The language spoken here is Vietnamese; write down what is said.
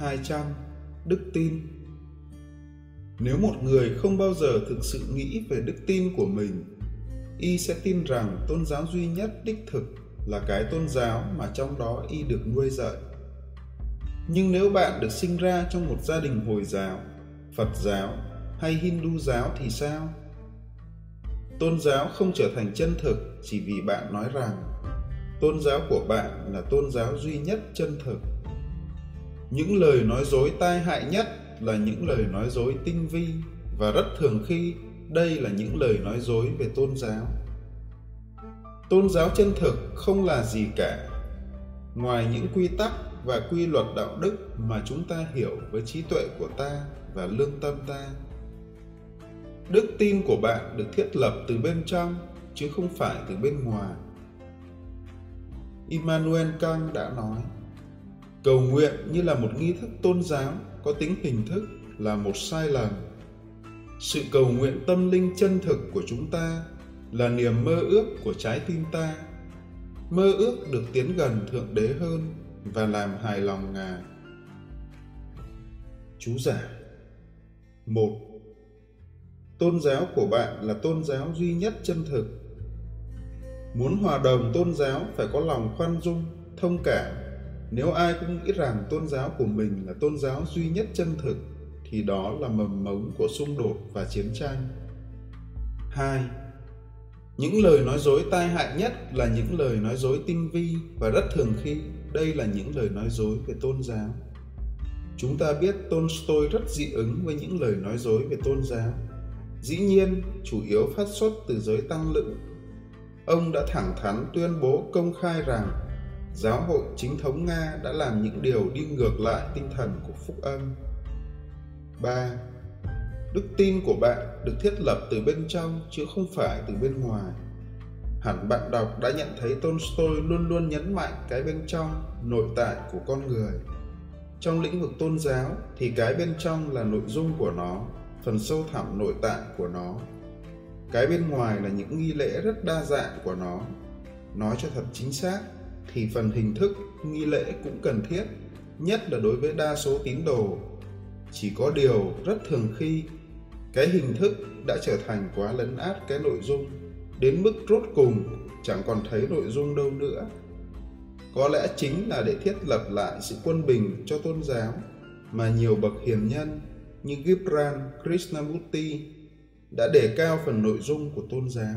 200 Đức tin Nếu một người không bao giờ thực sự nghĩ về đức tin của mình, y sẽ tin rằng tôn giáo duy nhất đích thực là cái tôn giáo mà trong đó y được nuôi dạy. Nhưng nếu bạn được sinh ra trong một gia đình Hồi giáo, Phật giáo hay Hindu giáo thì sao? Tôn giáo không trở thành chân thực chỉ vì bạn nói rằng tôn giáo của bạn là tôn giáo duy nhất chân thực. Những lời nói dối tai hại nhất là những lời nói dối tinh vi và rất thường khi đây là những lời nói dối về tôn giáo. Tôn giáo chân thực không là gì cả ngoài những quy tắc và quy luật đạo đức mà chúng ta hiểu với trí tuệ của ta và lương tâm ta, đức tin của bạn được thiết lập từ bên trong chứ không phải từ bên ngoài immanuel kant đã nói cầu nguyện như là một nghi thức tôn giáo, có tính hình thức là một sai lầm. Sự cầu nguyện tâm linh chân thực của chúng ta là niềm mơ ước của trái tim ta. Mơ ước được tiến gần thượng đế hơn và làm hài lòng ngài. Chú giải một. Tôn giáo của bạn là tôn giáo duy nhất chân thực. Muốn hòa đồng tôn giáo phải có lòng khoan dung, thông cảm nếu ai cũng nghĩ rằng tôn giáo của mình là tôn giáo duy nhất chân thực thì đó là mầm mống của xung đột và chiến tranh 2. Những lời nói dối tai hại nhất là những lời nói dối tinh vi và rất thường khi đây là những lời nói dối về tôn giáo. Chúng ta biết Tolstoy rất dị ứng với những lời nói dối về tôn giáo. Dĩ nhiên, chủ yếu phát xuất từ giới tăng lữ. Ông đã thẳng thắn tuyên bố công khai rằng giáo hội chính thống Nga đã làm những điều đi ngược lại tinh thần của phúc âm. 3 đức tin của bạn được thiết lập từ bên trong chứ không phải từ bên ngoài. Hẳn bạn đọc đã nhận thấy tolstoy luôn luôn nhấn mạnh cái bên trong, nội tại của con người. Trong lĩnh vực tôn giáo thì cái bên trong là nội dung của nó, phần sâu thẳm nội tại của nó. Cái bên ngoài là những nghi lễ rất đa dạng của nó. Nói cho thật chính xác thì phần hình thức, nghi lễ cũng cần thiết, nhất là đối với đa số tín đồ. Chỉ có điều rất thường khi cái hình thức đã trở thành quá lấn át cái nội dung, đến mức rốt cùng chẳng còn thấy nội dung đâu nữa. Có lẽ chính là để thiết lập lại sự quân bình cho tôn giáo mà nhiều bậc hiền nhân như Gibran Krishnamurti đã đề cao phần nội dung của tôn giáo.